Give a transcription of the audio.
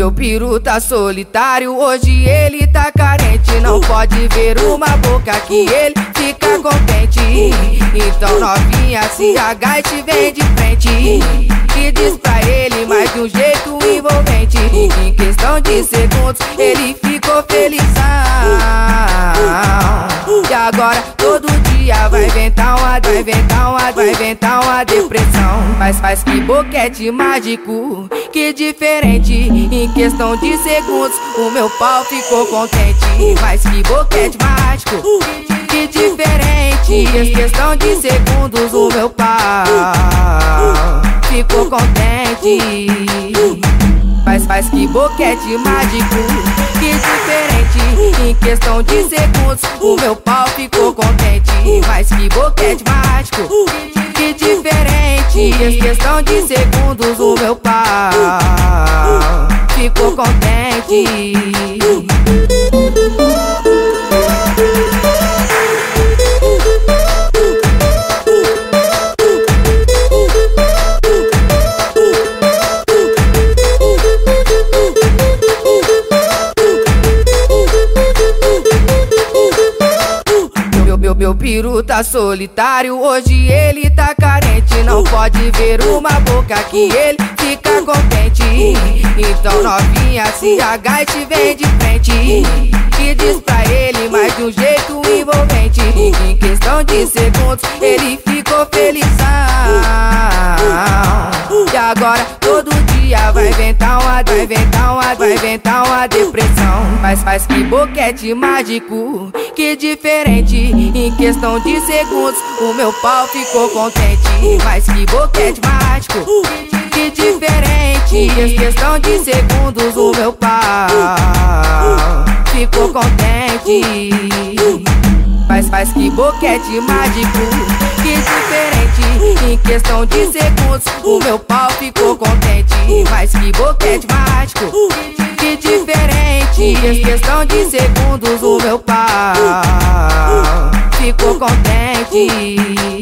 Meu piru tá solitário, hoje ele tá carente. Não pode ver uma boca que ele fica contente. Então novinha se agache, vem de frente. E diz pra ele mais de um jeito envolvente. Em questão de segundos, ele ficou felizão. E agora todo dia vai inventar uma, vai inventar uma, vai inventar uma depressão. Mas faz que boquete mágico, que diferente. Em questão de segundos, o meu pau ficou contente. Mas que boquete mágico, que diferente. Em questão de segundos, o meu pau ficou contente. Mas faz que boquete mágico, que diferente. Em questão de segundos, o meu pau ficou contente. Mas que boquete mágico, que diferente. Em questão de segundos, o meu pau ficou contente. Meu, piru tá solitário, hoje ele tá carente. Não pode ver uma boca que ele fica contente. Então novinha se agache, vem de frente. E diz pra ele mais de um jeito envolvente. Em questão de segundos, ele ficou felizão. E agora todo dia vai inventar uma, vai inventar uma, vai inventar uma depressão. Mas faz que boquete mágico, que diferente. Em questão de segundos, o meu pau ficou contente. Mas que boquete mágico, que diferente. Em questão de segundos, o meu pau ficou contente. Mas faz que boquete mágico, que diferente. Em questão de segundos, o meu pau ficou contente. Mas que boquete mágico, que diferente. Em questão de segundos, o meu pau ficou contente.